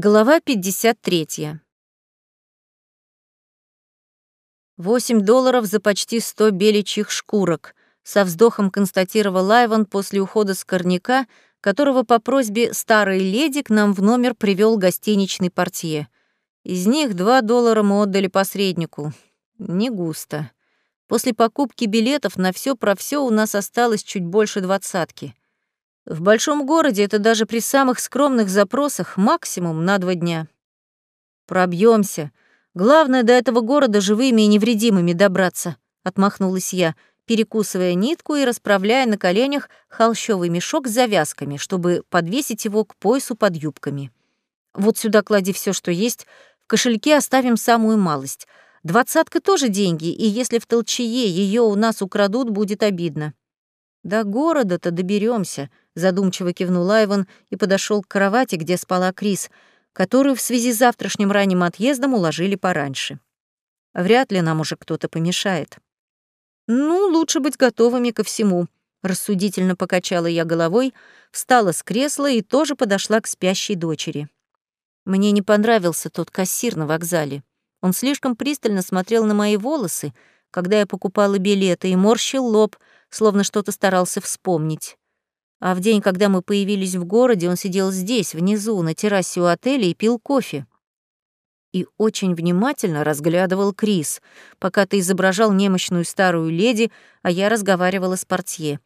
Глава 53. 8 долларов за почти 100 беличьих шкурок, со вздохом констатировал Айван после ухода с корняка, которого по просьбе старой леди к нам в номер привел гостиничный портье. Из них 2 доллара мы отдали посреднику. Не густо. После покупки билетов на все про все у нас осталось чуть больше двадцатки. В большом городе это даже при самых скромных запросах максимум на два дня. Пробьемся. Главное до этого города живыми и невредимыми добраться, отмахнулась я, перекусывая нитку и расправляя на коленях холщовый мешок с завязками, чтобы подвесить его к поясу под юбками. Вот сюда клади все, что есть, в кошельке оставим самую малость. Двадцатка тоже деньги, и если в толчее ее у нас украдут, будет обидно. До города-то доберемся, задумчиво кивнул Айван и подошел к кровати, где спала Крис, которую в связи с завтрашним ранним отъездом уложили пораньше. Вряд ли нам уже кто-то помешает. Ну, лучше быть готовыми ко всему, рассудительно покачала я головой, встала с кресла и тоже подошла к спящей дочери. Мне не понравился тот кассир на вокзале. Он слишком пристально смотрел на мои волосы, когда я покупала билеты, и морщил лоб, словно что-то старался вспомнить. А в день, когда мы появились в городе, он сидел здесь, внизу, на террасе у отеля и пил кофе. И очень внимательно разглядывал Крис, пока ты изображал немощную старую леди, а я разговаривала с портье.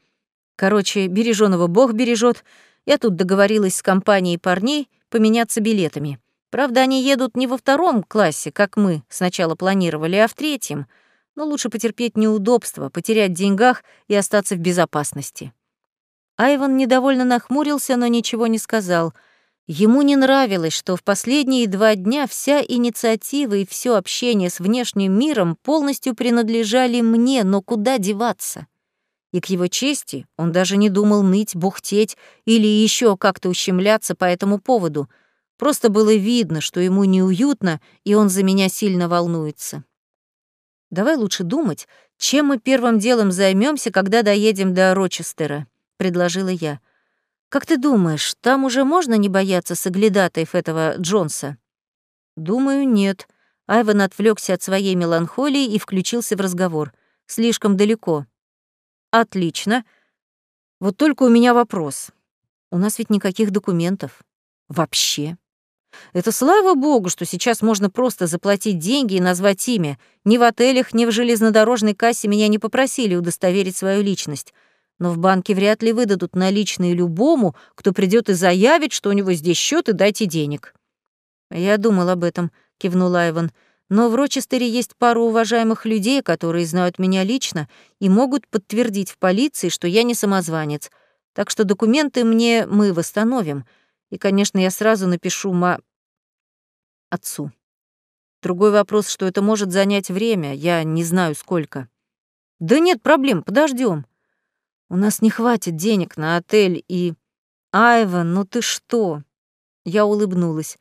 Короче, бережёного бог бережет. Я тут договорилась с компанией парней поменяться билетами. Правда, они едут не во втором классе, как мы сначала планировали, а в третьем. Но лучше потерпеть неудобства, потерять деньгах и остаться в безопасности. Айван недовольно нахмурился, но ничего не сказал. Ему не нравилось, что в последние два дня вся инициатива и все общение с внешним миром полностью принадлежали мне, но куда деваться? И к его чести он даже не думал ныть, бухтеть или еще как-то ущемляться по этому поводу. Просто было видно, что ему неуютно, и он за меня сильно волнуется. Давай лучше думать, чем мы первым делом займемся, когда доедем до Рочестера предложила я. «Как ты думаешь, там уже можно не бояться соглядатаев этого Джонса?» «Думаю, нет». Айван отвлекся от своей меланхолии и включился в разговор. «Слишком далеко». «Отлично. Вот только у меня вопрос. У нас ведь никаких документов. Вообще. Это слава богу, что сейчас можно просто заплатить деньги и назвать имя. Ни в отелях, ни в железнодорожной кассе меня не попросили удостоверить свою личность но в банке вряд ли выдадут наличные любому, кто придет и заявит, что у него здесь счет и дайте денег. Я думал об этом, кивнул Айван. Но в Рочестере есть пару уважаемых людей, которые знают меня лично и могут подтвердить в полиции, что я не самозванец. Так что документы мне мы восстановим. И, конечно, я сразу напишу ма... отцу. Другой вопрос, что это может занять время, я не знаю сколько. Да нет проблем, подождем. У нас не хватит денег на отель и... Айван, ну ты что? Я улыбнулась.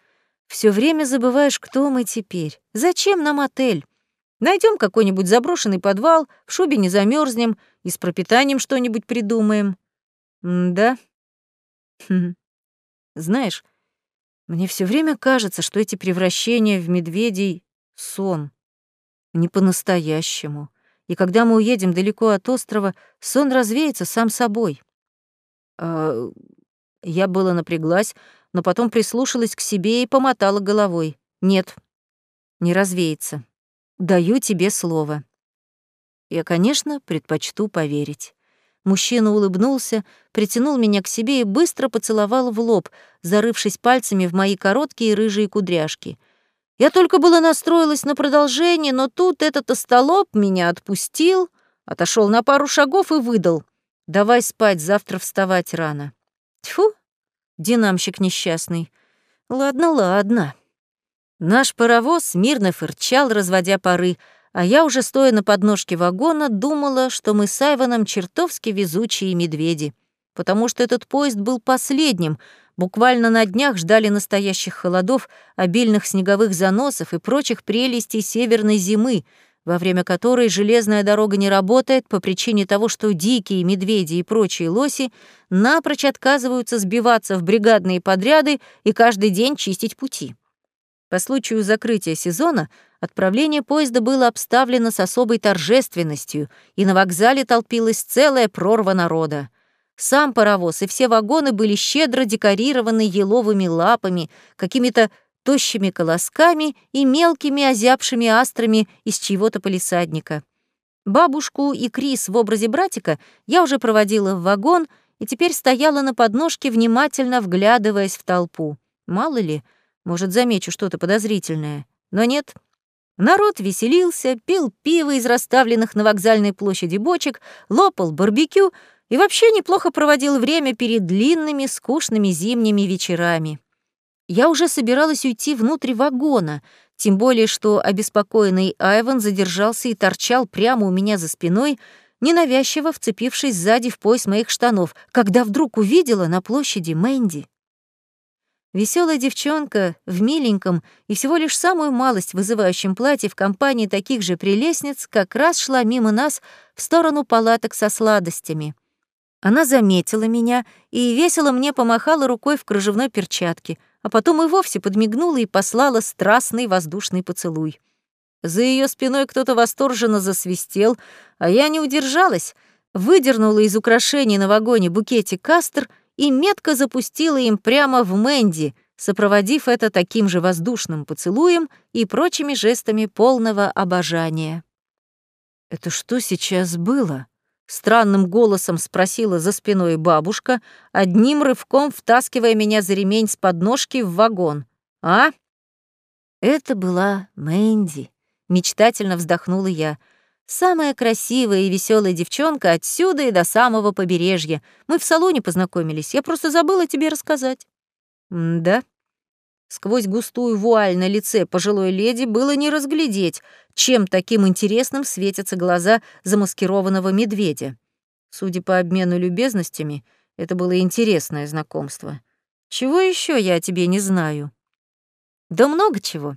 Все время забываешь, кто мы теперь. Зачем нам отель? Найдем какой-нибудь заброшенный подвал, в шубе не замерзнем и с пропитанием что-нибудь придумаем. М да? Хм. Знаешь, мне все время кажется, что эти превращения в медведей — сон. Не по-настоящему и когда мы уедем далеко от острова, сон развеется сам собой. А, я было напряглась, но потом прислушалась к себе и помотала головой. Нет, не развеется. Даю тебе слово. Я, конечно, предпочту поверить. Мужчина улыбнулся, притянул меня к себе и быстро поцеловал в лоб, зарывшись пальцами в мои короткие рыжие кудряшки — я только было настроилась на продолжение, но тут этот остолоп меня отпустил, отошел на пару шагов и выдал. «Давай спать, завтра вставать рано». Тьфу, динамщик несчастный. Ладно, ладно. Наш паровоз мирно фырчал, разводя пары, а я уже, стоя на подножке вагона, думала, что мы с Айваном чертовски везучие медведи, потому что этот поезд был последним — Буквально на днях ждали настоящих холодов, обильных снеговых заносов и прочих прелестей северной зимы, во время которой железная дорога не работает по причине того, что дикие медведи и прочие лоси напрочь отказываются сбиваться в бригадные подряды и каждый день чистить пути. По случаю закрытия сезона отправление поезда было обставлено с особой торжественностью, и на вокзале толпилась целая прорва народа. Сам паровоз и все вагоны были щедро декорированы еловыми лапами, какими-то тощими колосками и мелкими озябшими астрами из чьего-то полисадника. Бабушку и Крис в образе братика я уже проводила в вагон и теперь стояла на подножке, внимательно вглядываясь в толпу. Мало ли, может, замечу что-то подозрительное. Но нет. Народ веселился, пил пиво из расставленных на вокзальной площади бочек, лопал барбекю и вообще неплохо проводил время перед длинными, скучными зимними вечерами. Я уже собиралась уйти внутрь вагона, тем более что обеспокоенный Айван задержался и торчал прямо у меня за спиной, ненавязчиво вцепившись сзади в пояс моих штанов, когда вдруг увидела на площади Мэнди. Веселая девчонка в миленьком и всего лишь самую малость вызывающем платье в компании таких же прелестниц как раз шла мимо нас в сторону палаток со сладостями. Она заметила меня и весело мне помахала рукой в кружевной перчатке — а потом и вовсе подмигнула и послала страстный воздушный поцелуй. За ее спиной кто-то восторженно засвистел, а я не удержалась, выдернула из украшений на вагоне букетик кастр и метко запустила им прямо в Мэнди, сопроводив это таким же воздушным поцелуем и прочими жестами полного обожания. «Это что сейчас было?» Странным голосом спросила за спиной бабушка, одним рывком втаскивая меня за ремень с подножки в вагон. «А?» Это была Мэнди. Мечтательно вздохнула я. Самая красивая и веселая девчонка отсюда и до самого побережья. Мы в салоне познакомились. Я просто забыла тебе рассказать. Да? Сквозь густую вуаль на лице пожилой леди было не разглядеть, чем таким интересным светятся глаза замаскированного медведя. Судя по обмену любезностями, это было интересное знакомство. Чего еще я о тебе не знаю? Да много чего.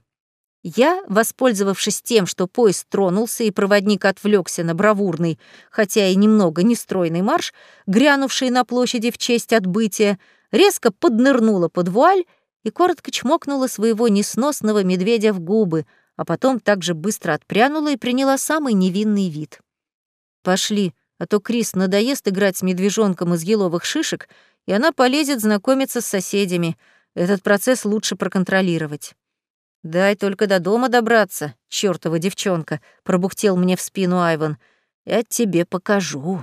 Я, воспользовавшись тем, что поезд тронулся и проводник отвлекся на бравурный, хотя и немного нестройный марш, грянувший на площади в честь отбытия, резко поднырнула под вуаль и коротко чмокнула своего несносного медведя в губы, а потом также быстро отпрянула и приняла самый невинный вид. «Пошли, а то Крис надоест играть с медвежонком из еловых шишек, и она полезет знакомиться с соседями. Этот процесс лучше проконтролировать». «Дай только до дома добраться, чёртова девчонка», — пробухтел мне в спину Айван. «Я тебе покажу».